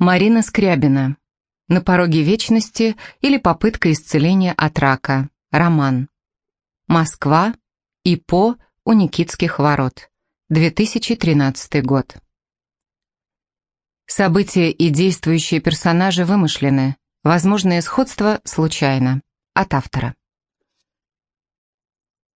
Марина Скрябина. На пороге вечности или попытка исцеления от рака. Роман. Москва. ИПО у Никитских ворот. 2013 год. События и действующие персонажи вымышлены. Возможное сходство случайно. От автора.